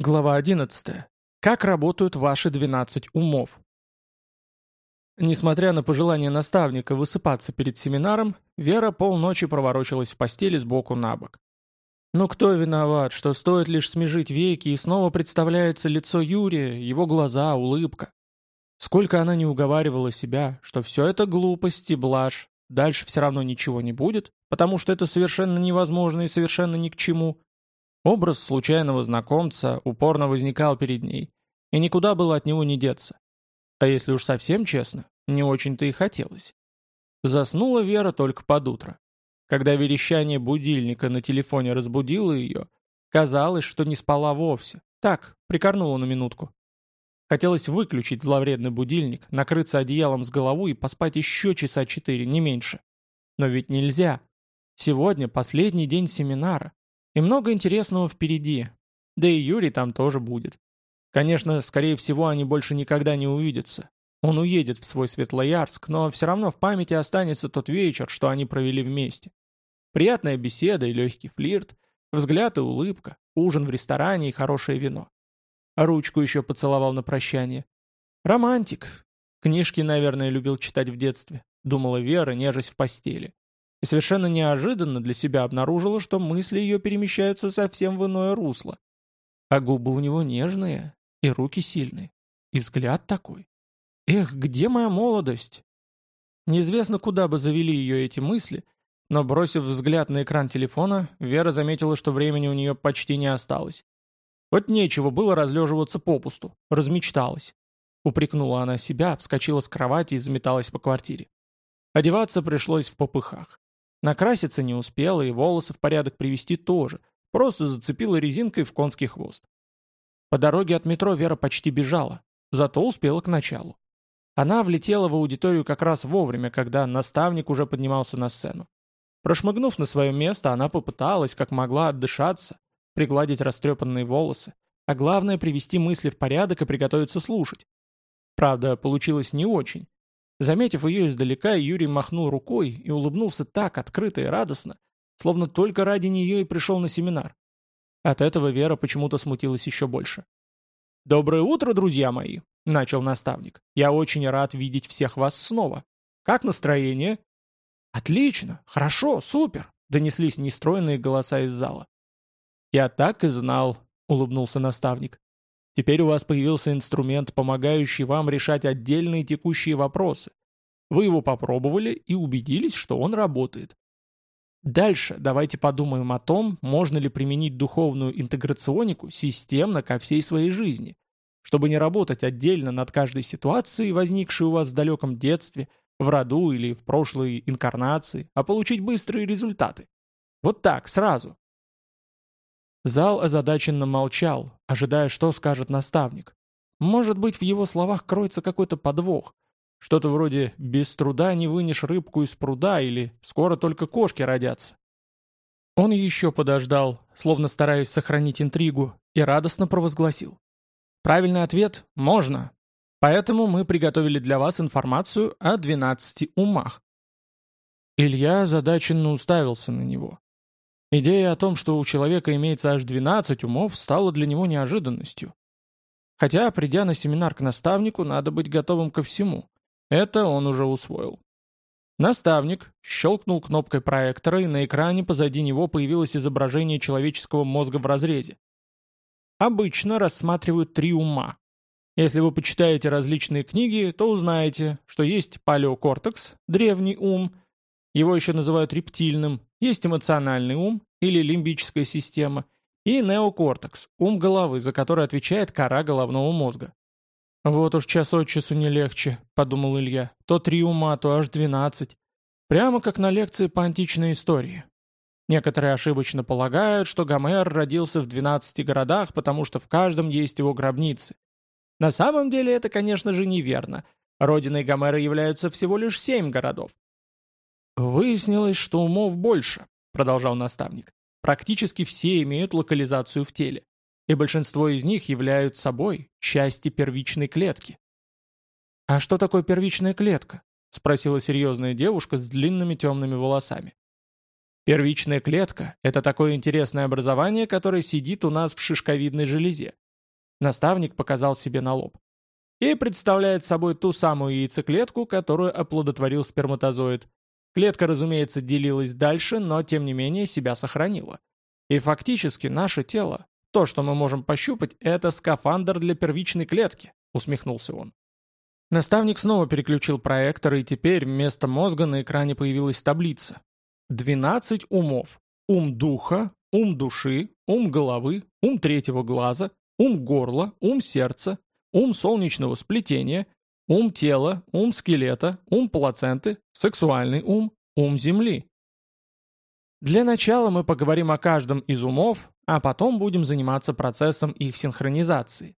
Глава 11. Как работают ваши 12 умов? Несмотря на пожелание наставника высыпаться перед семинаром, Вера полночи проворочилась в постели сбоку на бок. Ну кто виноват, что стоит лишь смежить веки, и снова представляется лицо Юрия, его глаза, улыбка. Сколько она не уговаривала себя, что все это глупость и блажь, дальше все равно ничего не будет, потому что это совершенно невозможно и совершенно ни к чему – Образ случайного знакомца упорно возникал перед ней, и никуда было от него не деться. А если уж совсем честно, не очень-то и хотелось. Заснула Вера только под утро. Когда верещание будильника на телефоне разбудило ее, казалось, что не спала вовсе. Так, прикорнула на минутку. Хотелось выключить зловредный будильник, накрыться одеялом с головой и поспать еще часа четыре, не меньше. Но ведь нельзя. Сегодня последний день семинара, и много интересного впереди. Да и Юрий там тоже будет. Конечно, скорее всего, они больше никогда не увидятся. Он уедет в свой Светлоярск, но все равно в памяти останется тот вечер, что они провели вместе. Приятная беседа и легкий флирт, взгляд и улыбка, ужин в ресторане и хорошее вино. Ручку еще поцеловал на прощание. Романтик. Книжки, наверное, любил читать в детстве, думала Вера, нежесть в постели и совершенно неожиданно для себя обнаружила, что мысли ее перемещаются совсем в иное русло. А губы у него нежные, и руки сильные, и взгляд такой. Эх, где моя молодость? Неизвестно, куда бы завели ее эти мысли, но, бросив взгляд на экран телефона, Вера заметила, что времени у нее почти не осталось. Вот нечего было разлеживаться попусту, размечталась. Упрекнула она себя, вскочила с кровати и заметалась по квартире. Одеваться пришлось в попыхах. Накраситься не успела и волосы в порядок привести тоже, просто зацепила резинкой в конский хвост. По дороге от метро Вера почти бежала, зато успела к началу. Она влетела в аудиторию как раз вовремя, когда наставник уже поднимался на сцену. Прошмыгнув на свое место, она попыталась, как могла, отдышаться, пригладить растрепанные волосы, а главное привести мысли в порядок и приготовиться слушать. Правда, получилось не очень. Заметив ее издалека, Юрий махнул рукой и улыбнулся так открыто и радостно, словно только ради нее и пришел на семинар. От этого Вера почему-то смутилась еще больше. «Доброе утро, друзья мои!» — начал наставник. «Я очень рад видеть всех вас снова. Как настроение?» «Отлично! Хорошо! Супер!» — донеслись нестроенные голоса из зала. «Я так и знал», — улыбнулся наставник. Теперь у вас появился инструмент, помогающий вам решать отдельные текущие вопросы. Вы его попробовали и убедились, что он работает. Дальше давайте подумаем о том, можно ли применить духовную интеграционику системно ко всей своей жизни, чтобы не работать отдельно над каждой ситуацией, возникшей у вас в далеком детстве, в роду или в прошлой инкарнации, а получить быстрые результаты. Вот так, сразу. Зал озадаченно молчал, ожидая, что скажет наставник. Может быть, в его словах кроется какой-то подвох. Что-то вроде «без труда не вынешь рыбку из пруда» или «скоро только кошки родятся». Он еще подождал, словно стараясь сохранить интригу, и радостно провозгласил. Правильный ответ – можно. Поэтому мы приготовили для вас информацию о 12 умах. Илья озадаченно уставился на него. Идея о том, что у человека имеется аж 12 умов, стала для него неожиданностью. Хотя, придя на семинар к наставнику, надо быть готовым ко всему. Это он уже усвоил. Наставник щелкнул кнопкой проектора, и на экране позади него появилось изображение человеческого мозга в разрезе. Обычно рассматривают три ума. Если вы почитаете различные книги, то узнаете, что есть палеокортекс, древний ум, его еще называют рептильным, есть эмоциональный ум или лимбическая система и неокортекс, ум головы, за который отвечает кора головного мозга. «Вот уж час от часу не легче», — подумал Илья. «То три ума, то аж двенадцать. Прямо как на лекции по античной истории. Некоторые ошибочно полагают, что Гомер родился в двенадцати городах, потому что в каждом есть его гробницы. На самом деле это, конечно же, неверно. Родиной Гомера являются всего лишь семь городов. «Выяснилось, что умов больше», — продолжал наставник. «Практически все имеют локализацию в теле, и большинство из них являются собой части первичной клетки». «А что такое первичная клетка?» — спросила серьезная девушка с длинными темными волосами. Первичная клетка – это такое интересное образование, которое сидит у нас в шишковидной железе. Наставник показал себе на лоб. И представляет собой ту самую яйцеклетку, которую оплодотворил сперматозоид. Клетка, разумеется, делилась дальше, но тем не менее себя сохранила. И фактически наше тело, то, что мы можем пощупать, это скафандр для первичной клетки, усмехнулся он. Наставник снова переключил проектор, и теперь вместо мозга на экране появилась таблица. 12 умов. Ум духа, ум души, ум головы, ум третьего глаза, ум горла, ум сердца, ум солнечного сплетения, ум тела, ум скелета, ум плаценты, сексуальный ум, ум земли. Для начала мы поговорим о каждом из умов, а потом будем заниматься процессом их синхронизации.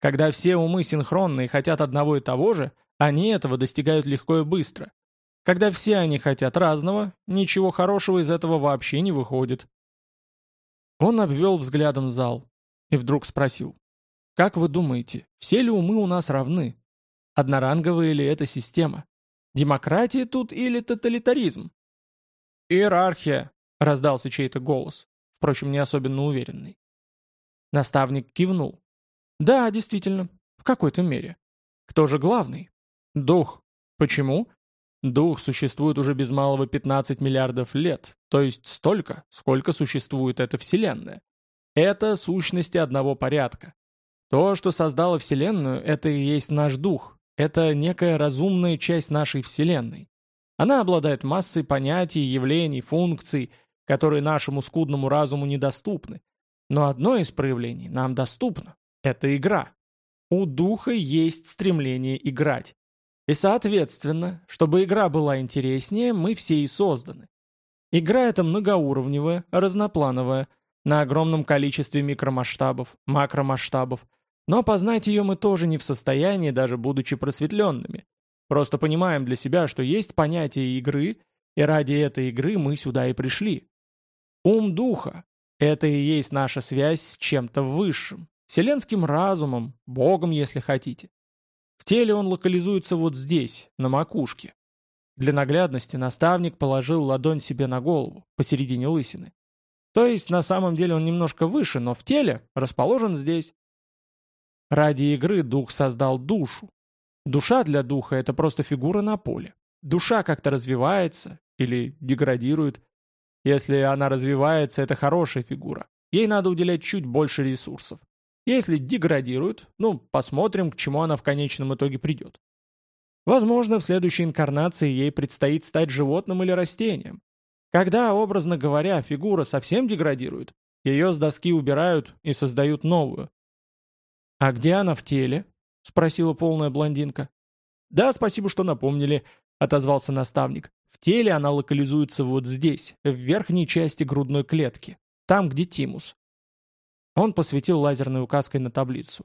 Когда все умы синхронны и хотят одного и того же, они этого достигают легко и быстро. Когда все они хотят разного, ничего хорошего из этого вообще не выходит. Он обвел взглядом зал и вдруг спросил. «Как вы думаете, все ли умы у нас равны? Одноранговая ли это система? Демократия тут или тоталитаризм?» «Иерархия», — раздался чей-то голос, впрочем, не особенно уверенный. Наставник кивнул. «Да, действительно, в какой-то мере. Кто же главный? Дух. Почему? Дух существует уже без малого 15 миллиардов лет, то есть столько, сколько существует эта Вселенная. Это сущности одного порядка. То, что создало Вселенную, это и есть наш дух, это некая разумная часть нашей Вселенной. Она обладает массой понятий, явлений, функций, которые нашему скудному разуму недоступны. Но одно из проявлений нам доступно – это игра. У духа есть стремление играть. И соответственно, чтобы игра была интереснее, мы все и созданы. Игра эта многоуровневая, разноплановая, на огромном количестве микромасштабов, макромасштабов, но познать ее мы тоже не в состоянии, даже будучи просветленными. Просто понимаем для себя, что есть понятие игры, и ради этой игры мы сюда и пришли. Ум духа — это и есть наша связь с чем-то высшим, вселенским разумом, Богом, если хотите. В теле он локализуется вот здесь, на макушке. Для наглядности наставник положил ладонь себе на голову, посередине лысины. То есть на самом деле он немножко выше, но в теле расположен здесь. Ради игры дух создал душу. Душа для духа — это просто фигура на поле. Душа как-то развивается или деградирует. Если она развивается, это хорошая фигура. Ей надо уделять чуть больше ресурсов. Если деградирует, ну, посмотрим, к чему она в конечном итоге придет. Возможно, в следующей инкарнации ей предстоит стать животным или растением. Когда, образно говоря, фигура совсем деградирует, ее с доски убирают и создают новую. «А где она в теле?» — спросила полная блондинка. «Да, спасибо, что напомнили», — отозвался наставник. «В теле она локализуется вот здесь, в верхней части грудной клетки, там, где тимус. Он посветил лазерной указкой на таблицу.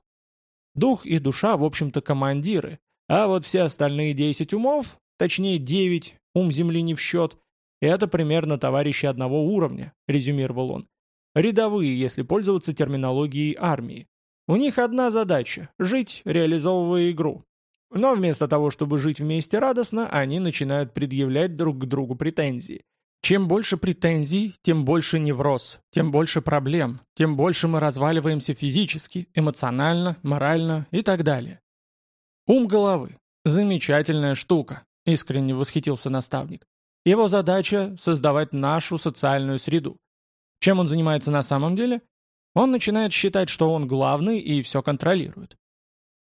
Дух и душа, в общем-то, командиры, а вот все остальные 10 умов, точнее 9, ум Земли не в счет, это примерно товарищи одного уровня, резюмировал он. Рядовые, если пользоваться терминологией армии. У них одна задача – жить, реализовывая игру. Но вместо того, чтобы жить вместе радостно, они начинают предъявлять друг к другу претензии – чем больше претензий, тем больше невроз, тем больше проблем, тем больше мы разваливаемся физически, эмоционально, морально и так далее. Ум головы. Замечательная штука, искренне восхитился наставник. Его задача – создавать нашу социальную среду. Чем он занимается на самом деле? Он начинает считать, что он главный и все контролирует.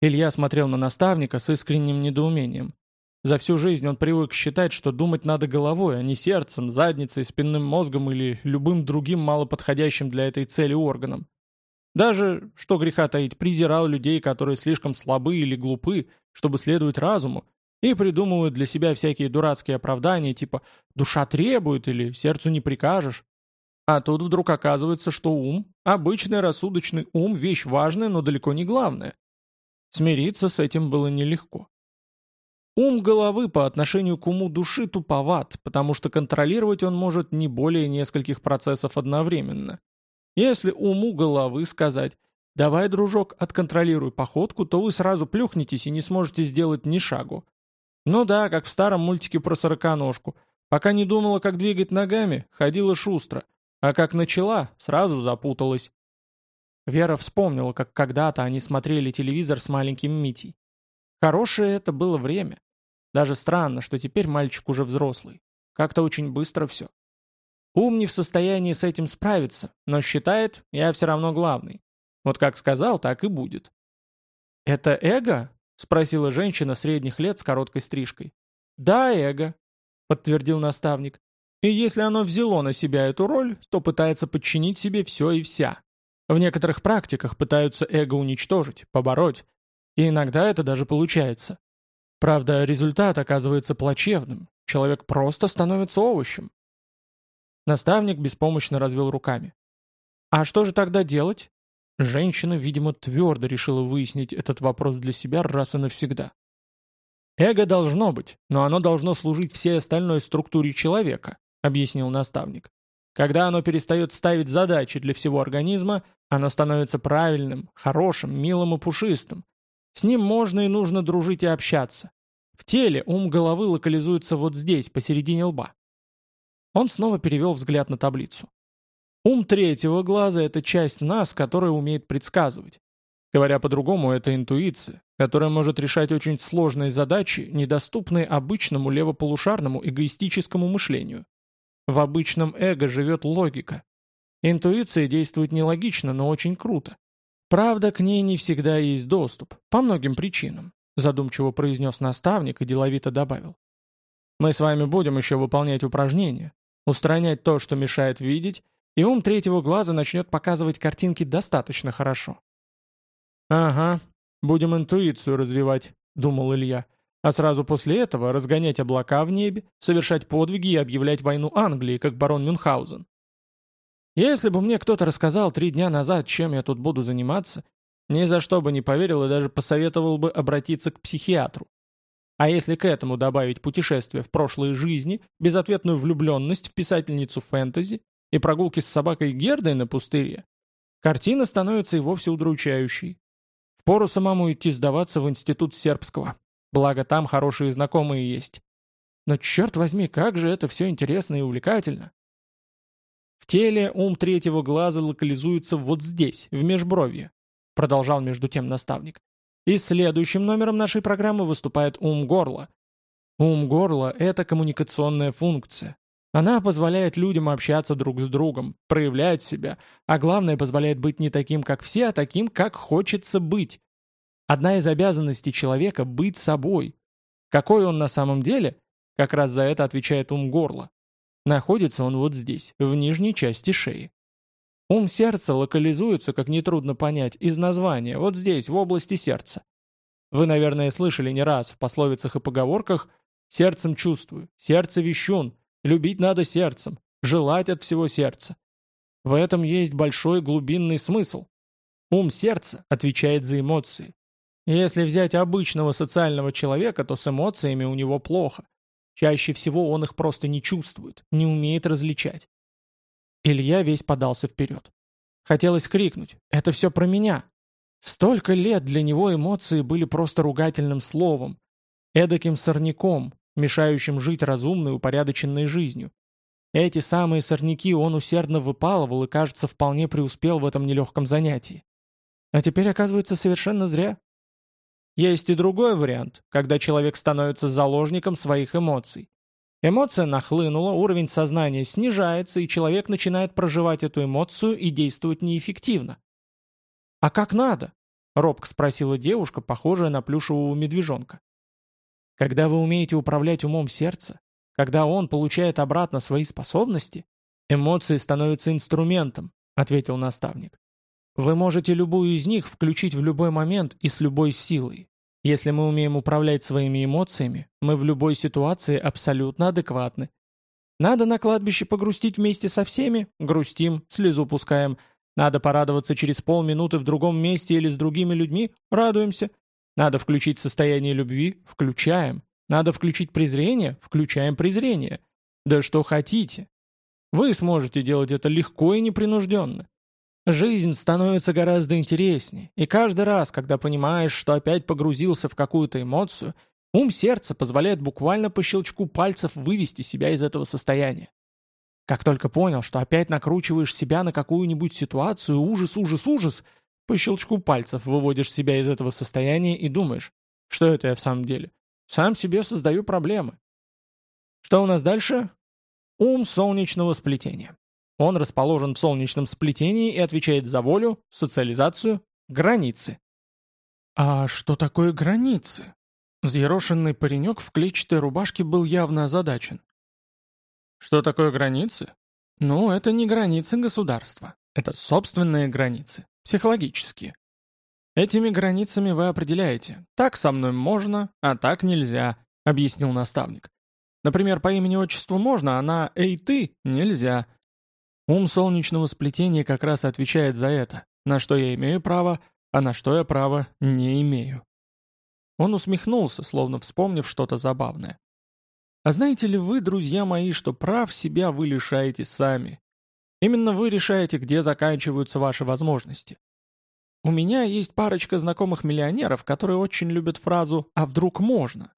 Илья смотрел на наставника с искренним недоумением. За всю жизнь он привык считать, что думать надо головой, а не сердцем, задницей, спинным мозгом или любым другим малоподходящим для этой цели органом. Даже, что греха таить, презирал людей, которые слишком слабы или глупы, чтобы следовать разуму, и придумывают для себя всякие дурацкие оправдания, типа «душа требует» или «сердцу не прикажешь». А тут вдруг оказывается, что ум, обычный рассудочный ум, вещь важная, но далеко не главная. Смириться с этим было нелегко. Ум головы по отношению к уму души туповат, потому что контролировать он может не более нескольких процессов одновременно. Если уму головы сказать «давай, дружок, отконтролируй походку», то вы сразу плюхнетесь и не сможете сделать ни шагу. Ну да, как в старом мультике про сороконожку. Пока не думала, как двигать ногами, ходила шустро, а как начала, сразу запуталась. Вера вспомнила, как когда-то они смотрели телевизор с маленьким Митей. Хорошее это было время. Даже странно, что теперь мальчик уже взрослый. Как-то очень быстро все. Ум не в состоянии с этим справиться, но считает, я все равно главный. Вот как сказал, так и будет. «Это эго?» — спросила женщина средних лет с короткой стрижкой. «Да, эго», — подтвердил наставник. «И если оно взяло на себя эту роль, то пытается подчинить себе все и вся. В некоторых практиках пытаются эго уничтожить, побороть. И иногда это даже получается. Правда, результат оказывается плачевным. Человек просто становится овощем. Наставник беспомощно развел руками. «А что же тогда делать?» Женщина, видимо, твердо решила выяснить этот вопрос для себя раз и навсегда. «Эго должно быть, но оно должно служить всей остальной структуре человека», объяснил наставник. «Когда оно перестает ставить задачи для всего организма, оно становится правильным, хорошим, милым и пушистым. С ним можно и нужно дружить и общаться. В теле ум головы локализуется вот здесь, посередине лба. Он снова перевел взгляд на таблицу. Ум третьего глаза — это часть нас, которая умеет предсказывать. Говоря по-другому, это интуиция, которая может решать очень сложные задачи, недоступные обычному левополушарному эгоистическому мышлению. В обычном эго живет логика. Интуиция действует нелогично, но очень круто. Правда, к ней не всегда есть доступ, по многим причинам, задумчиво произнес наставник и деловито добавил. Мы с вами будем еще выполнять упражнения, устранять то, что мешает видеть, и ум третьего глаза начнет показывать картинки достаточно хорошо. «Ага, будем интуицию развивать», — думал Илья, а сразу после этого разгонять облака в небе, совершать подвиги и объявлять войну Англии, как барон Мюнхгаузен. Если бы мне кто-то рассказал три дня назад, чем я тут буду заниматься, ни за что бы не поверил и даже посоветовал бы обратиться к психиатру. А если к этому добавить путешествие в прошлые жизни, безответную влюбленность в писательницу фэнтези и прогулки с собакой Гердой на пустыре, картина становится и вовсе удручающей. Впору самому идти сдаваться в институт сербского, благо там хорошие знакомые есть. Но черт возьми, как же это все интересно и увлекательно. В теле ум третьего глаза локализуется вот здесь, в межбровье, продолжал между тем наставник. И следующим номером нашей программы выступает ум горла. Ум горла – это коммуникационная функция. Она позволяет людям общаться друг с другом, проявлять себя, а главное позволяет быть не таким, как все, а таким, как хочется быть. Одна из обязанностей человека – быть собой. Какой он на самом деле? Как раз за это отвечает ум горла. Находится он вот здесь, в нижней части шеи. Ум сердца локализуется, как нетрудно понять, из названия, вот здесь, в области сердца. Вы, наверное, слышали не раз в пословицах и поговорках «сердцем чувствую», «сердце вещун», «любить надо сердцем», «желать от всего сердца». В этом есть большой глубинный смысл. Ум сердца отвечает за эмоции. Если взять обычного социального человека, то с эмоциями у него плохо. Чаще всего он их просто не чувствует, не умеет различать. Илья весь подался вперед. Хотелось крикнуть «Это все про меня!» Столько лет для него эмоции были просто ругательным словом, эдаким сорняком, мешающим жить разумной, упорядоченной жизнью. Эти самые сорняки он усердно выпалывал и, кажется, вполне преуспел в этом нелегком занятии. А теперь, оказывается, совершенно зря. Есть и другой вариант, когда человек становится заложником своих эмоций. Эмоция нахлынула, уровень сознания снижается, и человек начинает проживать эту эмоцию и действовать неэффективно. «А как надо?» — робко спросила девушка, похожая на плюшевого медвежонка. «Когда вы умеете управлять умом сердца, когда он получает обратно свои способности, эмоции становятся инструментом», — ответил наставник. «Вы можете любую из них включить в любой момент и с любой силой. Если мы умеем управлять своими эмоциями, мы в любой ситуации абсолютно адекватны. Надо на кладбище погрустить вместе со всеми? Грустим, слезу пускаем. Надо порадоваться через полминуты в другом месте или с другими людьми? Радуемся. Надо включить состояние любви? Включаем. Надо включить презрение? Включаем презрение. Да что хотите. Вы сможете делать это легко и непринужденно. Жизнь становится гораздо интереснее, и каждый раз, когда понимаешь, что опять погрузился в какую-то эмоцию, ум сердца позволяет буквально по щелчку пальцев вывести себя из этого состояния. Как только понял, что опять накручиваешь себя на какую-нибудь ситуацию, ужас, ужас, ужас, по щелчку пальцев выводишь себя из этого состояния и думаешь, что это я в самом деле? Сам себе создаю проблемы. Что у нас дальше? Ум солнечного сплетения. Он расположен в солнечном сплетении и отвечает за волю, социализацию, границы. А что такое границы? Взъерошенный паренек в клетчатой рубашке был явно озадачен. Что такое границы? Ну, это не границы государства. Это собственные границы, психологические. Этими границами вы определяете, так со мной можно, а так нельзя, объяснил наставник. Например, по имени-отчеству можно, а на «эй, ты» нельзя. Ум солнечного сплетения как раз отвечает за это, на что я имею право, а на что я право не имею. Он усмехнулся, словно вспомнив что-то забавное. А знаете ли вы, друзья мои, что прав себя вы лишаете сами? Именно вы решаете, где заканчиваются ваши возможности. У меня есть парочка знакомых миллионеров, которые очень любят фразу «а вдруг можно?».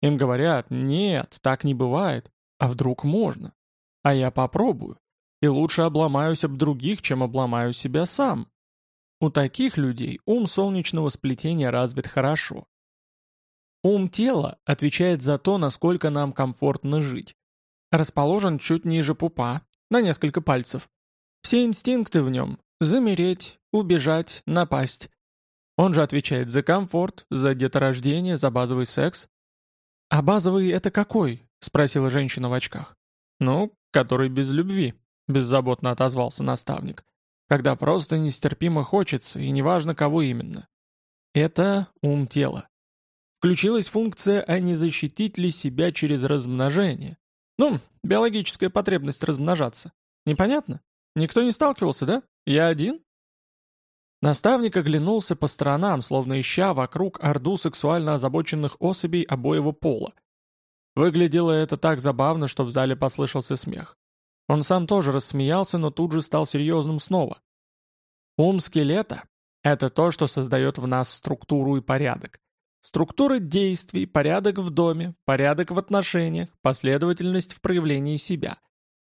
Им говорят «нет, так не бывает, а вдруг можно?». А я попробую. И лучше обломаюсь об других, чем обломаю себя сам. У таких людей ум солнечного сплетения развит хорошо. Ум тела отвечает за то, насколько нам комфортно жить. Расположен чуть ниже пупа, на несколько пальцев. Все инстинкты в нем – замереть, убежать, напасть. Он же отвечает за комфорт, за деторождение, за базовый секс. «А базовый это какой?» – спросила женщина в очках. «Ну, который без любви», – беззаботно отозвался наставник. «Когда просто нестерпимо хочется, и неважно, кого именно». Это ум тела. Включилась функция «а не защитить ли себя через размножение?» Ну, биологическая потребность размножаться. Непонятно? Никто не сталкивался, да? Я один? Наставник оглянулся по сторонам, словно ища вокруг орду сексуально озабоченных особей обоего пола. Выглядело это так забавно, что в зале послышался смех. Он сам тоже рассмеялся, но тут же стал серьезным снова. Ум скелета — это то, что создает в нас структуру и порядок. Структура действий, порядок в доме, порядок в отношениях, последовательность в проявлении себя.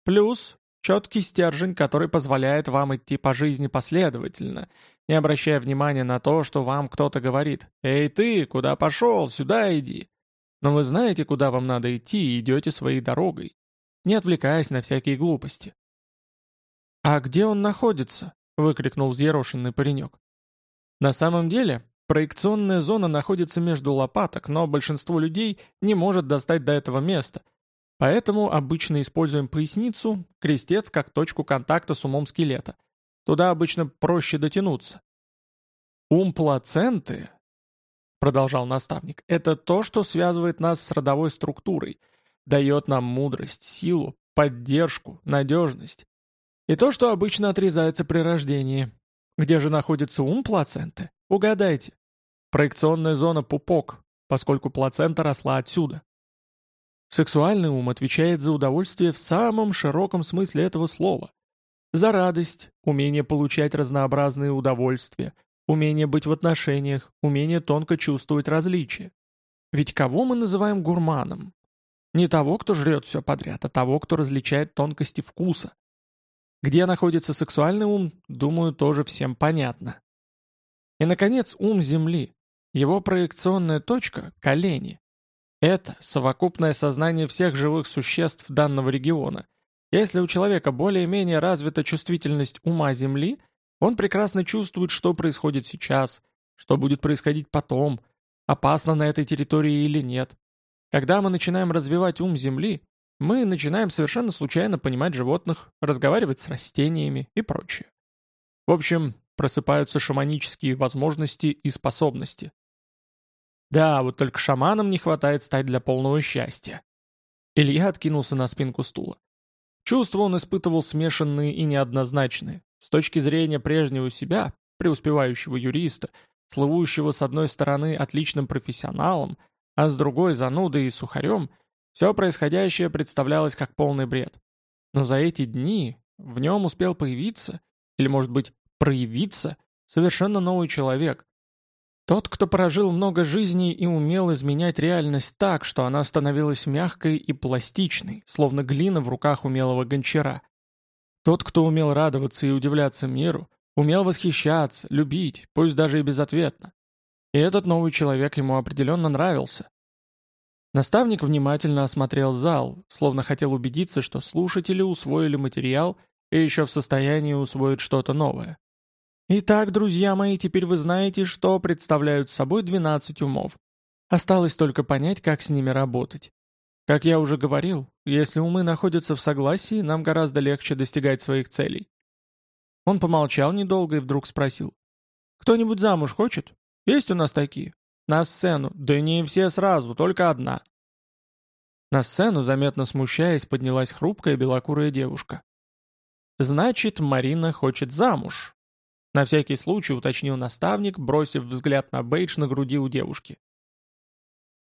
Плюс четкий стержень, который позволяет вам идти по жизни последовательно, не обращая внимания на то, что вам кто-то говорит «Эй ты, куда пошел? Сюда иди!» Но вы знаете, куда вам надо идти и идете своей дорогой, не отвлекаясь на всякие глупости. «А где он находится?» — выкрикнул взъерошенный паренек. На самом деле, Проекционная зона находится между лопаток, но большинство людей не может достать до этого места. Поэтому обычно используем поясницу, крестец как точку контакта с умом скелета. Туда обычно проще дотянуться. Ум плаценты, продолжал наставник, это то, что связывает нас с родовой структурой, дает нам мудрость, силу, поддержку, надежность. И то, что обычно отрезается при рождении. Где же находится ум плаценты? Угадайте. Проекционная зона пупок, поскольку плацента росла отсюда. Сексуальный ум отвечает за удовольствие в самом широком смысле этого слова. За радость, умение получать разнообразные удовольствия, умение быть в отношениях, умение тонко чувствовать различия. Ведь кого мы называем гурманом? Не того, кто жрет все подряд, а того, кто различает тонкости вкуса. Где находится сексуальный ум, думаю, тоже всем понятно. И, наконец, ум Земли, его проекционная точка – колени. Это совокупное сознание всех живых существ данного региона. Если у человека более-менее развита чувствительность ума Земли, он прекрасно чувствует, что происходит сейчас, что будет происходить потом, опасно на этой территории или нет. Когда мы начинаем развивать ум Земли, мы начинаем совершенно случайно понимать животных, разговаривать с растениями и прочее. В общем, просыпаются шаманические возможности и способности. Да, вот только шаманам не хватает стать для полного счастья. Илья откинулся на спинку стула. Чувства он испытывал смешанные и неоднозначные. С точки зрения прежнего себя, преуспевающего юриста, слывущего с одной стороны отличным профессионалом, а с другой занудой и сухарем, все происходящее представлялось как полный бред. Но за эти дни в нем успел появиться, или, может быть, проявиться, совершенно новый человек, Тот, кто прожил много жизней и умел изменять реальность так, что она становилась мягкой и пластичной, словно глина в руках умелого гончара. Тот, кто умел радоваться и удивляться миру, умел восхищаться, любить, пусть даже и безответно. И этот новый человек ему определенно нравился. Наставник внимательно осмотрел зал, словно хотел убедиться, что слушатели усвоили материал и еще в состоянии усвоить что-то новое. Итак, друзья мои, теперь вы знаете, что представляют собой 12 умов. Осталось только понять, как с ними работать. Как я уже говорил, если умы находятся в согласии, нам гораздо легче достигать своих целей. Он помолчал недолго и вдруг спросил. «Кто-нибудь замуж хочет? Есть у нас такие? На сцену. Да не все сразу, только одна». На сцену, заметно смущаясь, поднялась хрупкая белокурая девушка. «Значит, Марина хочет замуж», на всякий случай уточнил наставник, бросив взгляд на бейдж на груди у девушки.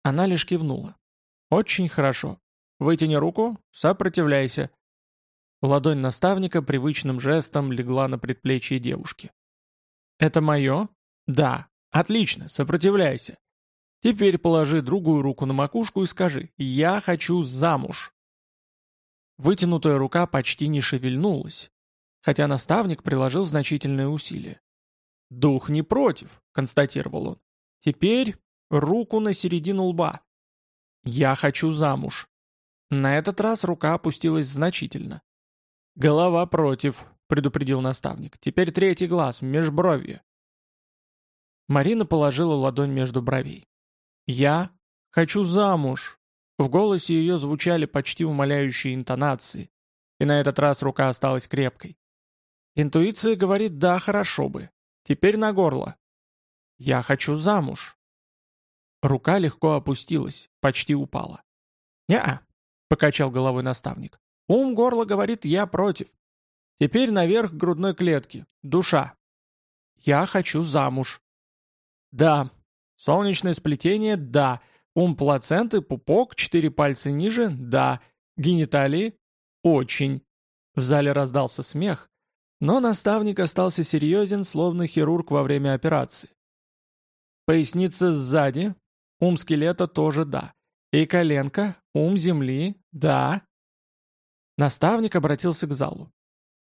Она лишь кивнула. «Очень хорошо. Вытяни руку, сопротивляйся». Ладонь наставника привычным жестом легла на предплечье девушки. «Это мое?» «Да. Отлично, сопротивляйся. Теперь положи другую руку на макушку и скажи «Я хочу замуж». Вытянутая рука почти не шевельнулась, хотя наставник приложил значительные усилия. «Дух не против», — констатировал он. «Теперь руку на середину лба. Я хочу замуж». На этот раз рука опустилась значительно. «Голова против», — предупредил наставник. «Теперь третий глаз, межбровье». Марина положила ладонь между бровей. «Я хочу замуж». В голосе ее звучали почти умоляющие интонации, и на этот раз рука осталась крепкой. Интуиция говорит «да, хорошо бы». Теперь на горло. «Я хочу замуж». Рука легко опустилась, почти упала. «Не-а», — покачал головой наставник. «Ум горла говорит «я против». Теперь наверх грудной клетки. Душа. «Я хочу замуж». «Да». Солнечное сплетение – да. Ум плаценты, пупок, четыре пальца ниже – да. Гениталии – очень. В зале раздался смех, но наставник остался серьезен, словно хирург во время операции. Поясница сзади, ум скелета тоже да. И коленка, ум земли, да. Наставник обратился к залу.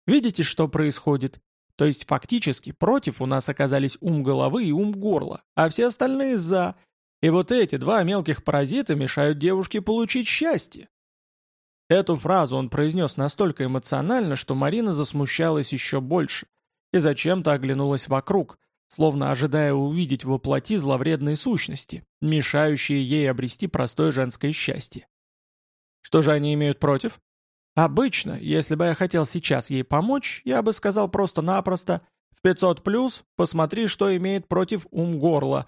Видите, что происходит? То есть фактически против у нас оказались ум головы и ум горла, а все остальные за. И вот эти два мелких паразита мешают девушке получить счастье. Эту фразу он произнес настолько эмоционально, что Марина засмущалась еще больше и зачем-то оглянулась вокруг, словно ожидая увидеть воплоти зловредные сущности, мешающие ей обрести простое женское счастье. Что же они имеют против? Обычно, если бы я хотел сейчас ей помочь, я бы сказал просто-напросто «В 500 плюс посмотри, что имеет против ум горла».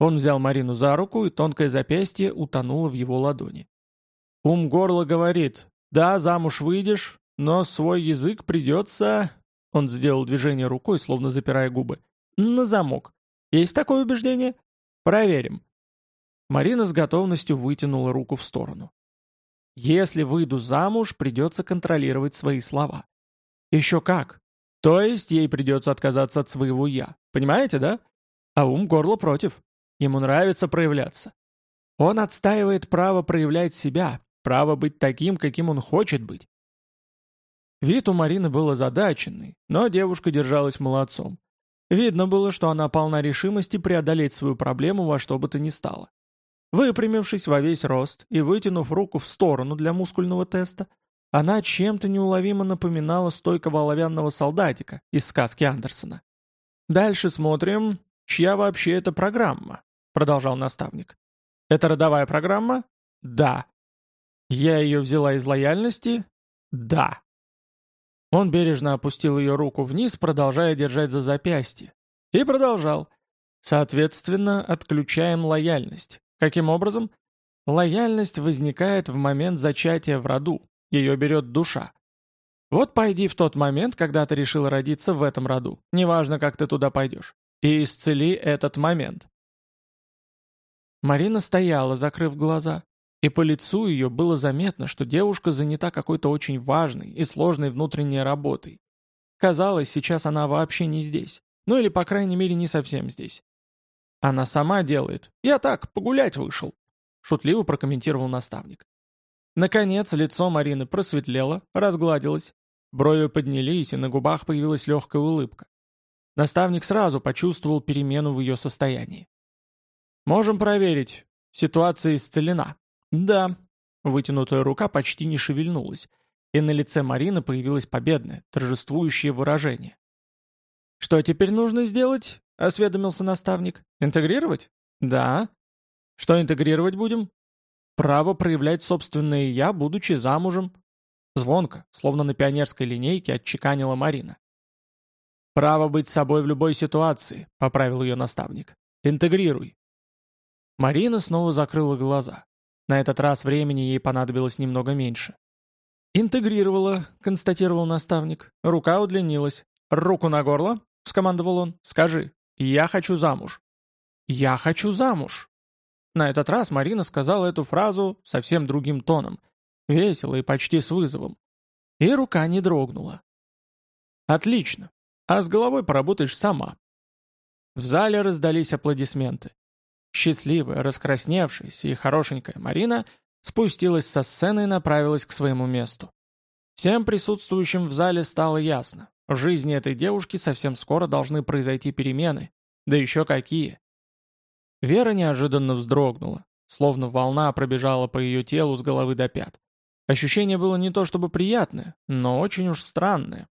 Он взял Марину за руку, и тонкое запястье утонуло в его ладони. Ум горла говорит, да, замуж выйдешь, но свой язык придется... Он сделал движение рукой, словно запирая губы. На замок. Есть такое убеждение? Проверим. Марина с готовностью вытянула руку в сторону. Если выйду замуж, придется контролировать свои слова. Еще как. То есть ей придется отказаться от своего «я». Понимаете, да? А ум горло против. Ему нравится проявляться. Он отстаивает право проявлять себя, Право быть таким, каким он хочет быть. Вид у Марины был озадаченный, но девушка держалась молодцом. Видно было, что она полна решимости преодолеть свою проблему во что бы то ни стало. Выпрямившись во весь рост и вытянув руку в сторону для мускульного теста, она чем-то неуловимо напоминала стойкого оловянного солдатика из сказки Андерсона. «Дальше смотрим, чья вообще это программа», — продолжал наставник. «Это родовая программа?» «Да». Я ее взяла из лояльности? Да. Он бережно опустил ее руку вниз, продолжая держать за запястье. И продолжал. Соответственно, отключаем лояльность. Каким образом? Лояльность возникает в момент зачатия в роду. Ее берет душа. Вот пойди в тот момент, когда ты решил родиться в этом роду, неважно, как ты туда пойдешь, и исцели этот момент. Марина стояла, закрыв глаза. И по лицу ее было заметно, что девушка занята какой-то очень важной и сложной внутренней работой. Казалось, сейчас она вообще не здесь. Ну или, по крайней мере, не совсем здесь. Она сама делает. Я так, погулять вышел», — шутливо прокомментировал наставник. Наконец, лицо Марины просветлело, разгладилось. Брови поднялись, и на губах появилась легкая улыбка. Наставник сразу почувствовал перемену в ее состоянии. «Можем проверить. Ситуация исцелена». «Да». Вытянутая рука почти не шевельнулась, и на лице Марины появилось победное, торжествующее выражение. «Что теперь нужно сделать?» — осведомился наставник. «Интегрировать?» «Да». «Что интегрировать будем?» «Право проявлять собственное «я», будучи замужем». Звонко, словно на пионерской линейке, отчеканила Марина. «Право быть собой в любой ситуации», — поправил ее наставник. «Интегрируй». Марина снова закрыла глаза. На этот раз времени ей понадобилось немного меньше. «Интегрировала», — констатировал наставник. Рука удлинилась. «Руку на горло», — скомандовал он. «Скажи, я хочу замуж». «Я хочу замуж». На этот раз Марина сказала эту фразу совсем другим тоном. Весело и почти с вызовом. И рука не дрогнула. «Отлично. А с головой поработаешь сама». В зале раздались аплодисменты. Счастливая, раскрасневшаяся и хорошенькая Марина спустилась со сцены и направилась к своему месту. Всем присутствующим в зале стало ясно, в жизни этой девушки совсем скоро должны произойти перемены, да еще какие. Вера неожиданно вздрогнула, словно волна пробежала по ее телу с головы до пят. Ощущение было не то чтобы приятное, но очень уж странное.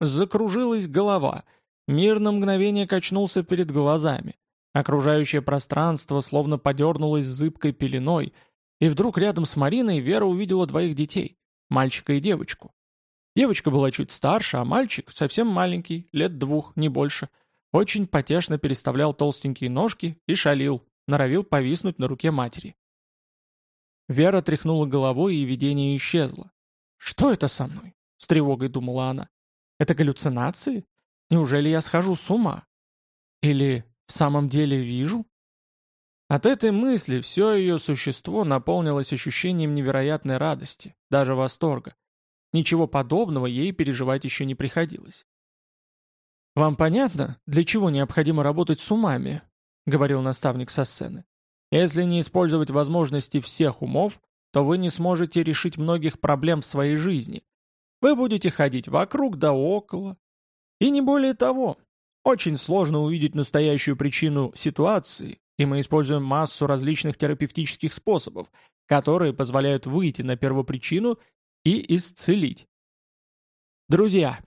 Закружилась голова, мир на мгновение качнулся перед глазами, окружающее пространство словно подернулось зыбкой пеленой — и вдруг рядом с Мариной Вера увидела двоих детей, мальчика и девочку. Девочка была чуть старше, а мальчик, совсем маленький, лет двух, не больше, очень потешно переставлял толстенькие ножки и шалил, норовил повиснуть на руке матери. Вера тряхнула головой, и видение исчезло. «Что это со мной?» — с тревогой думала она. «Это галлюцинации? Неужели я схожу с ума? Или в самом деле вижу?» От этой мысли все ее существо наполнилось ощущением невероятной радости, даже восторга. Ничего подобного ей переживать еще не приходилось. «Вам понятно, для чего необходимо работать с умами?» — говорил наставник со сцены. «Если не использовать возможности всех умов, то вы не сможете решить многих проблем в своей жизни. Вы будете ходить вокруг да около. И не более того. Очень сложно увидеть настоящую причину ситуации, и мы используем массу различных терапевтических способов, которые позволяют выйти на первопричину и исцелить. Друзья,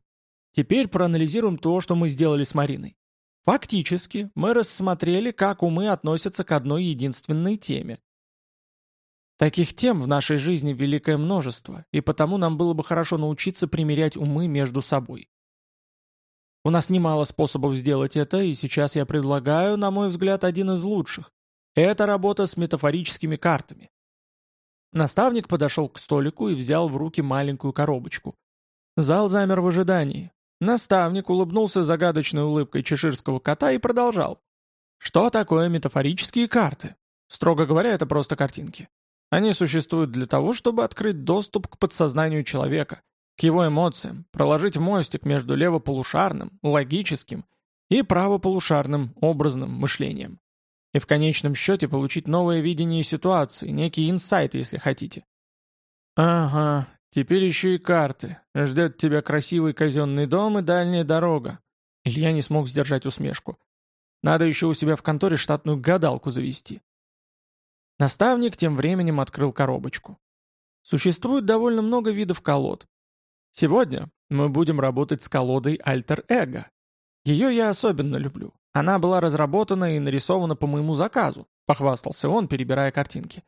теперь проанализируем то, что мы сделали с Мариной. Фактически, мы рассмотрели, как умы относятся к одной единственной теме. Таких тем в нашей жизни великое множество, и потому нам было бы хорошо научиться примерять умы между собой. У нас немало способов сделать это, и сейчас я предлагаю, на мой взгляд, один из лучших. Это работа с метафорическими картами. Наставник подошел к столику и взял в руки маленькую коробочку. Зал замер в ожидании. Наставник улыбнулся загадочной улыбкой чеширского кота и продолжал. Что такое метафорические карты? Строго говоря, это просто картинки. Они существуют для того, чтобы открыть доступ к подсознанию человека, к его эмоциям, проложить мостик между левополушарным, логическим и правополушарным, образным мышлением. И в конечном счете получить новое видение ситуации, некий инсайт, если хотите. Ага, теперь еще и карты. Ждет тебя красивый казенный дом и дальняя дорога. Илья не смог сдержать усмешку. Надо еще у себя в конторе штатную гадалку завести. Наставник тем временем открыл коробочку. Существует довольно много видов колод, Сегодня мы будем работать с колодой Ego. Ее я особенно люблю. Она была разработана и нарисована по моему заказу, похвастался он, перебирая картинки.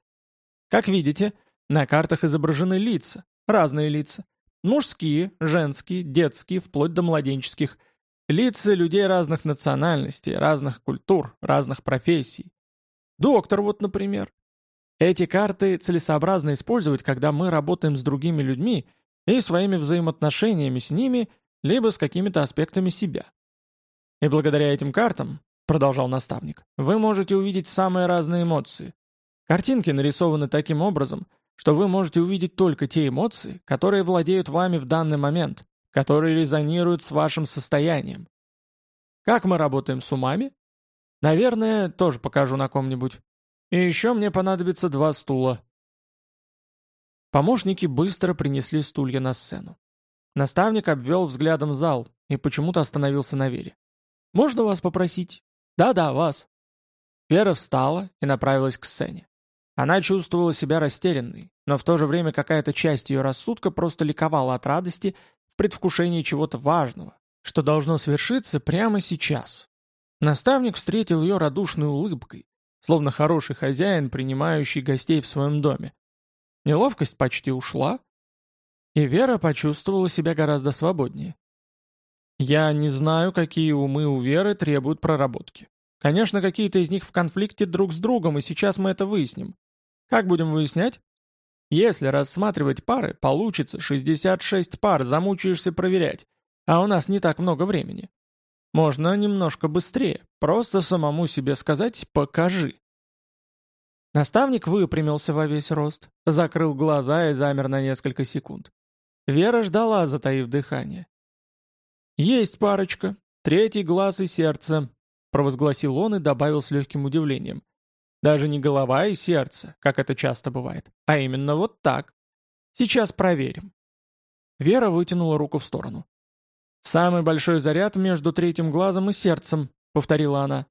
Как видите, на картах изображены лица, разные лица. Мужские, женские, детские, вплоть до младенческих. Лица людей разных национальностей, разных культур, разных профессий. Доктор вот, например. Эти карты целесообразно использовать, когда мы работаем с другими людьми и своими взаимоотношениями с ними, либо с какими-то аспектами себя. И благодаря этим картам, продолжал наставник, вы можете увидеть самые разные эмоции. Картинки нарисованы таким образом, что вы можете увидеть только те эмоции, которые владеют вами в данный момент, которые резонируют с вашим состоянием. Как мы работаем с умами? Наверное, тоже покажу на ком-нибудь. И еще мне понадобится два стула». Помощники быстро принесли стулья на сцену. Наставник обвел взглядом зал и почему-то остановился на Вере. «Можно вас попросить?» «Да-да, вас». Вера встала и направилась к сцене. Она чувствовала себя растерянной, но в то же время какая-то часть ее рассудка просто ликовала от радости в предвкушении чего-то важного, что должно свершиться прямо сейчас. Наставник встретил ее радушной улыбкой, словно хороший хозяин, принимающий гостей в своем доме. Неловкость почти ушла, и Вера почувствовала себя гораздо свободнее. Я не знаю, какие умы у Веры требуют проработки. Конечно, какие-то из них в конфликте друг с другом, и сейчас мы это выясним. Как будем выяснять? Если рассматривать пары, получится 66 пар, замучаешься проверять, а у нас не так много времени. Можно немножко быстрее, просто самому себе сказать «покажи». Наставник выпрямился во весь рост, закрыл глаза и замер на несколько секунд. Вера ждала, затаив дыхание. «Есть парочка, третий глаз и сердце», — провозгласил он и добавил с легким удивлением. Даже не голова и сердце, как это часто бывает, а именно вот так. Сейчас проверим. Вера вытянула руку в сторону. «Самый большой заряд между третьим глазом и сердцем», — повторила она.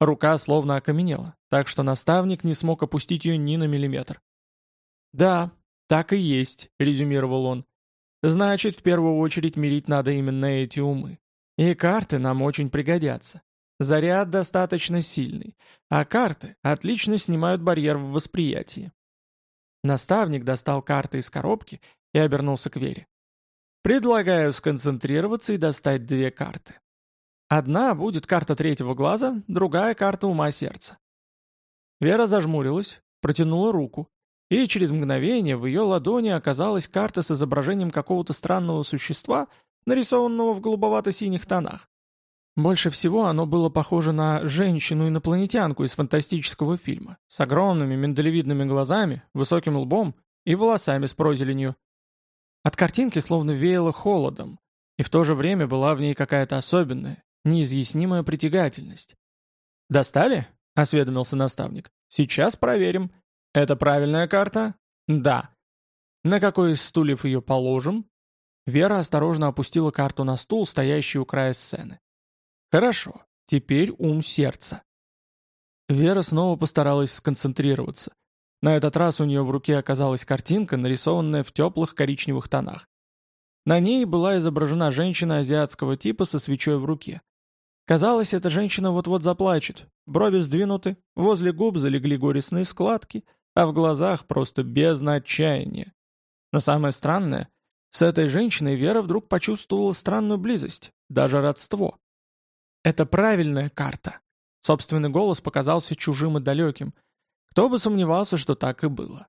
Рука словно окаменела, так что наставник не смог опустить ее ни на миллиметр. «Да, так и есть», — резюмировал он. «Значит, в первую очередь мирить надо именно эти умы. И карты нам очень пригодятся. Заряд достаточно сильный, а карты отлично снимают барьер в восприятии. Наставник достал карты из коробки и обернулся к Вере. Предлагаю сконцентрироваться и достать две карты. Одна будет карта третьего глаза, другая карта ума сердца. Вера зажмурилась, протянула руку, и через мгновение в ее ладони оказалась карта с изображением какого-то странного существа, нарисованного в голубовато-синих тонах. Больше всего оно было похоже на женщину-инопланетянку из фантастического фильма, с огромными миндалевидными глазами, высоким лбом и волосами с прозеленью. От картинки словно веяло холодом, и в то же время была в ней какая-то особенная, неизъяснимая притягательность. «Достали?» — осведомился наставник. «Сейчас проверим. Это правильная карта?» «Да». «На какой из стульев ее положим?» Вера осторожно опустила карту на стул, стоящий у края сцены. Хорошо, теперь ум сердца. Вера снова постаралась сконцентрироваться. На этот раз у нее в руке оказалась картинка, нарисованная в теплых коричневых тонах. На ней была изображена женщина азиатского типа со свечой в руке. Казалось, эта женщина вот-вот заплачет. Брови сдвинуты, возле губ залегли горестные складки, а в глазах просто бездна отчаяния. Но самое странное, с этой женщиной Вера вдруг почувствовала странную близость, даже родство. Это правильная карта. Собственный голос показался чужим и далеким. Кто бы сомневался, что так и было.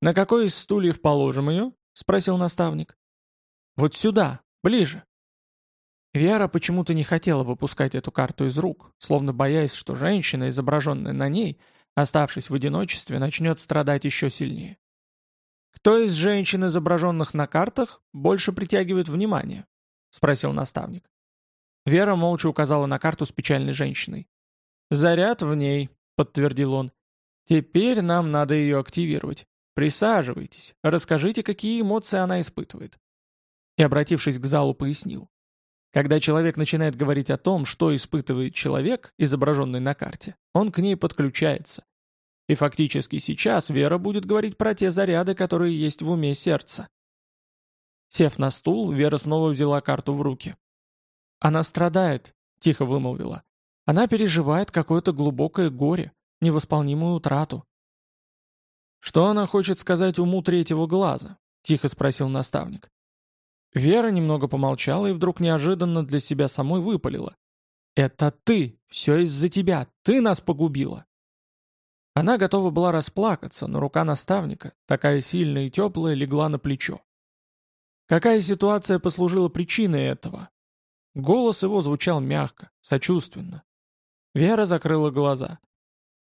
«На какой из стульев положим ее?» — спросил наставник. «Вот сюда, ближе». Вера почему-то не хотела выпускать эту карту из рук, словно боясь, что женщина, изображенная на ней, оставшись в одиночестве, начнет страдать еще сильнее. «Кто из женщин, изображенных на картах, больше притягивает внимание?» — спросил наставник. Вера молча указала на карту с печальной женщиной. «Заряд в ней», — подтвердил он. «Теперь нам надо ее активировать. Присаживайтесь, расскажите, какие эмоции она испытывает». И, обратившись к залу, пояснил. Когда человек начинает говорить о том, что испытывает человек, изображенный на карте, он к ней подключается. И фактически сейчас Вера будет говорить про те заряды, которые есть в уме сердца. Сев на стул, Вера снова взяла карту в руки. «Она страдает», — тихо вымолвила. «Она переживает какое-то глубокое горе, невосполнимую утрату». «Что она хочет сказать уму третьего глаза?» — тихо спросил наставник. Вера немного помолчала и вдруг неожиданно для себя самой выпалила. «Это ты! Все из-за тебя! Ты нас погубила!» Она готова была расплакаться, но рука наставника, такая сильная и теплая, легла на плечо. Какая ситуация послужила причиной этого? Голос его звучал мягко, сочувственно. Вера закрыла глаза.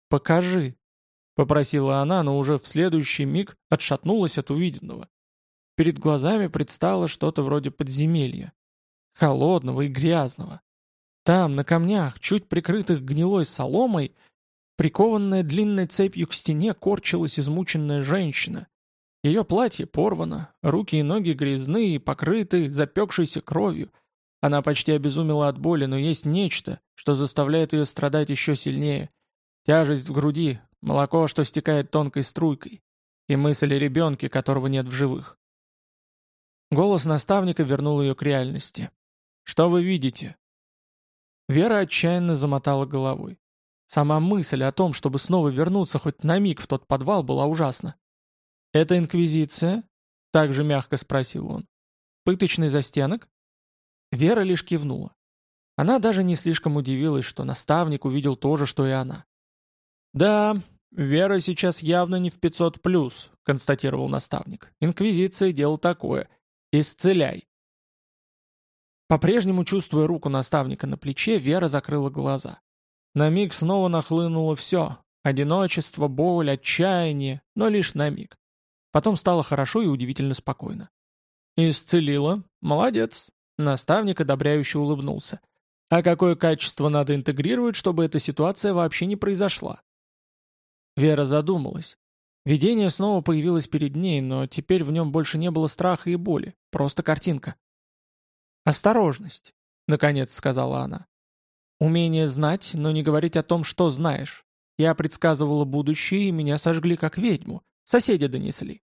«Покажи», — попросила она, но уже в следующий миг отшатнулась от увиденного. Перед глазами предстало что-то вроде подземелья. Холодного и грязного. Там, на камнях, чуть прикрытых гнилой соломой, прикованная длинной цепью к стене, корчилась измученная женщина. Ее платье порвано, руки и ноги грязны и покрыты запекшейся кровью. Она почти обезумела от боли, но есть нечто, что заставляет ее страдать еще сильнее. Тяжесть в груди, молоко, что стекает тонкой струйкой, и мысль о ребенке, которого нет в живых. Голос наставника вернул ее к реальности. «Что вы видите?» Вера отчаянно замотала головой. Сама мысль о том, чтобы снова вернуться хоть на миг в тот подвал, была ужасна. «Это инквизиция?» — также мягко спросил он. «Пыточный застенок?» Вера лишь кивнула. Она даже не слишком удивилась, что наставник увидел то же, что и она. «Да, Вера сейчас явно не в 500+, — констатировал наставник. «Инквизиция — дело такое. Исцеляй!» По-прежнему чувствуя руку наставника на плече, Вера закрыла глаза. На миг снова нахлынуло все — одиночество, боль, отчаяние, но лишь на миг. Потом стало хорошо и удивительно спокойно. «Исцелила? Молодец!» Наставник одобряюще улыбнулся. «А какое качество надо интегрировать, чтобы эта ситуация вообще не произошла?» Вера задумалась. Видение снова появилось перед ней, но теперь в нем больше не было страха и боли, просто картинка. «Осторожность», — наконец сказала она. «Умение знать, но не говорить о том, что знаешь. Я предсказывала будущее, и меня сожгли как ведьму. Соседи донесли».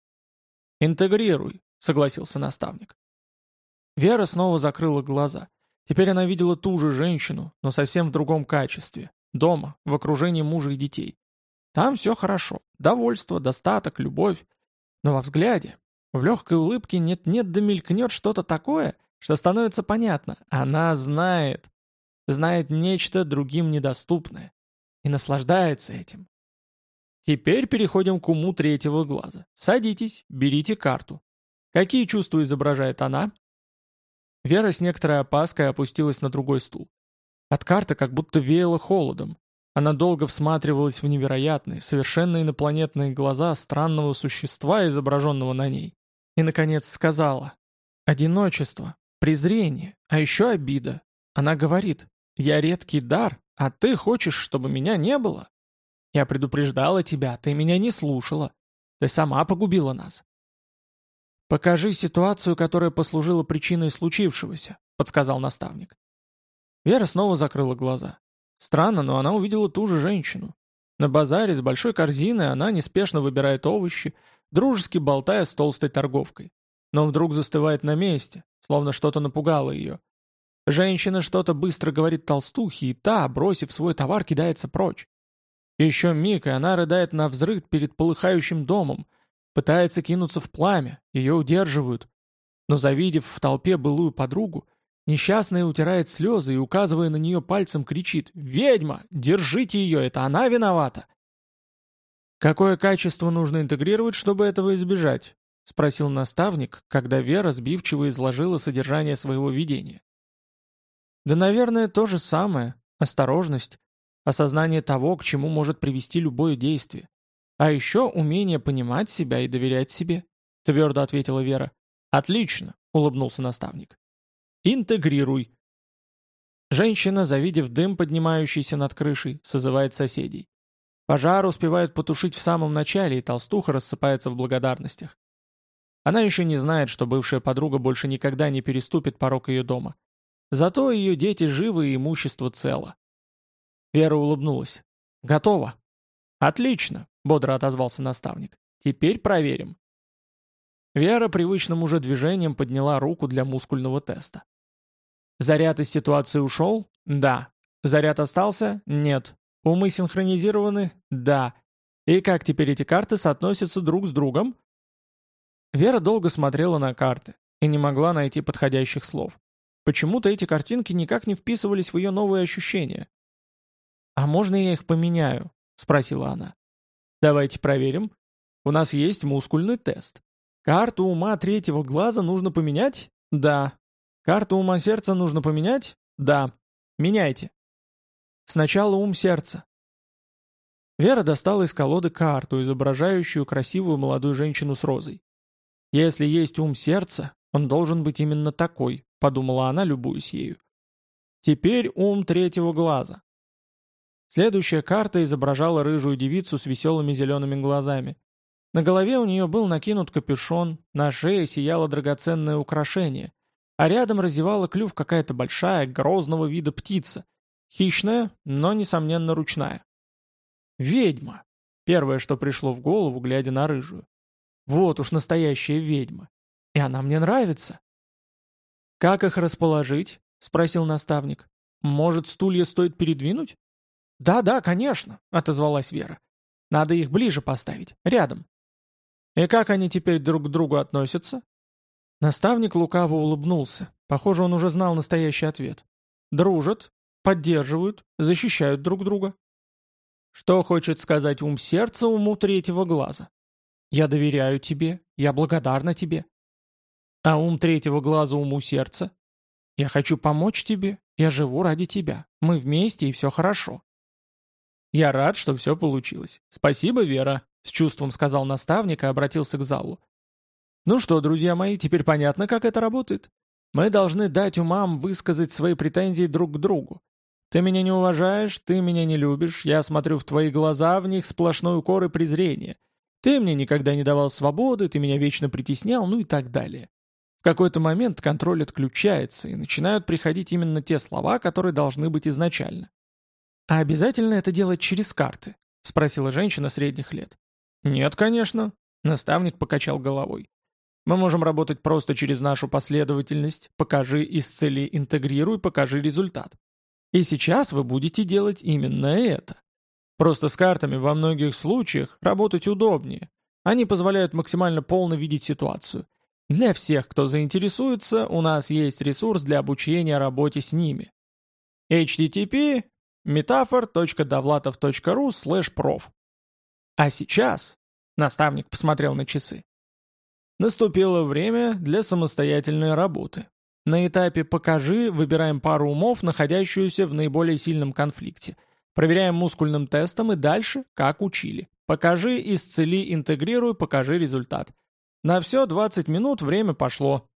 «Интегрируй», — согласился наставник. Вера снова закрыла глаза. Теперь она видела ту же женщину, но совсем в другом качестве. Дома, в окружении мужа и детей. Там все хорошо. Довольство, достаток, любовь. Но во взгляде, в легкой улыбке нет-нет да мелькнет что-то такое, что становится понятно. Она знает. Знает нечто другим недоступное. И наслаждается этим. Теперь переходим к уму третьего глаза. Садитесь, берите карту. Какие чувства изображает она? Вера с некоторой опаской опустилась на другой стул. От карты как будто веяло холодом. Она долго всматривалась в невероятные, совершенно инопланетные глаза странного существа, изображенного на ней. И, наконец, сказала. «Одиночество, презрение, а еще обида. Она говорит, я редкий дар, а ты хочешь, чтобы меня не было? Я предупреждала тебя, ты меня не слушала. Ты сама погубила нас». «Покажи ситуацию, которая послужила причиной случившегося», — подсказал наставник. Вера снова закрыла глаза. Странно, но она увидела ту же женщину. На базаре с большой корзиной она неспешно выбирает овощи, дружески болтая с толстой торговкой. Но вдруг застывает на месте, словно что-то напугало ее. Женщина что-то быстро говорит толстухе, и та, бросив свой товар, кидается прочь. Еще миг, и она рыдает на взрыв перед полыхающим домом, пытается кинуться в пламя, ее удерживают. Но завидев в толпе былую подругу, Несчастная утирает слезы и, указывая на нее пальцем, кричит «Ведьма! Держите ее! Это она виновата!» «Какое качество нужно интегрировать, чтобы этого избежать?» — спросил наставник, когда Вера сбивчиво изложила содержание своего видения. «Да, наверное, то же самое. Осторожность, осознание того, к чему может привести любое действие. А еще умение понимать себя и доверять себе», — твердо ответила Вера. «Отлично», — улыбнулся наставник. Интегрируй. Женщина, завидев дым, поднимающийся над крышей, созывает соседей. Пожар успевают потушить в самом начале, и толстуха рассыпается в благодарностях. Она еще не знает, что бывшая подруга больше никогда не переступит порог ее дома. Зато ее дети живы и имущество цело. Вера улыбнулась. «Готово». «Отлично», — бодро отозвался наставник. «Теперь проверим». Вера привычным уже движением подняла руку для мускульного теста. Заряд из ситуации ушел? Да. Заряд остался? Нет. Умы синхронизированы? Да. И как теперь эти карты соотносятся друг с другом? Вера долго смотрела на карты и не могла найти подходящих слов. Почему-то эти картинки никак не вписывались в ее новые ощущения. «А можно я их поменяю?» — спросила она. «Давайте проверим. У нас есть мускульный тест. Карту ума третьего глаза нужно поменять? Да. Карту ума сердца нужно поменять? Да. Меняйте. Сначала ум сердца. Вера достала из колоды карту, изображающую красивую молодую женщину с розой. «Если есть ум сердца, он должен быть именно такой», — подумала она, любуясь ею. Теперь ум третьего глаза. Следующая карта изображала рыжую девицу с веселыми зелеными глазами. На голове у нее был накинут капюшон, на шее сияло драгоценное украшение, а рядом разевала клюв какая-то большая, грозного вида птица. Хищная, но, несомненно, ручная. «Ведьма!» — первое, что пришло в голову, глядя на рыжую. «Вот уж настоящая ведьма! И она мне нравится!» «Как их расположить?» — спросил наставник. «Может, стулья стоит передвинуть?» «Да-да, конечно», — отозвалась Вера. «Надо их ближе поставить, рядом». «И как они теперь друг к другу относятся?» Наставник лукаво улыбнулся. Похоже, он уже знал настоящий ответ. «Дружат, поддерживают, защищают друг друга». Что хочет сказать ум сердца уму третьего глаза? «Я доверяю тебе, я благодарна тебе». А ум третьего глаза уму сердца? «Я хочу помочь тебе, я живу ради тебя, мы вместе и все хорошо». «Я рад, что все получилось. Спасибо, Вера», — с чувством сказал наставник и обратился к залу. «Ну что, друзья мои, теперь понятно, как это работает? Мы должны дать умам высказать свои претензии друг к другу. Ты меня не уважаешь, ты меня не любишь, я смотрю в твои глаза, в них сплошной укор и презрение. Ты мне никогда не давал свободы, ты меня вечно притеснял, ну и так далее. В какой-то момент контроль отключается, и начинают приходить именно те слова, которые должны быть изначально. «А обязательно это делать через карты?» — спросила женщина средних лет. «Нет, конечно», — наставник покачал головой. «Мы можем работать просто через нашу последовательность «покажи, исцели, интегрируй, покажи результат». И сейчас вы будете делать именно это. Просто с картами во многих случаях работать удобнее. Они позволяют максимально полно видеть ситуацию. Для всех, кто заинтересуется, у нас есть ресурс для обучения работе с ними. http метафор.довлатов.ру слэш проф. А сейчас, наставник посмотрел на часы, наступило время для самостоятельной работы. На этапе «покажи» выбираем пару умов, находящуюся в наиболее сильном конфликте. Проверяем мускульным тестом и дальше, как учили. Покажи, исцели, интегрируй, покажи результат. На все 20 минут время пошло.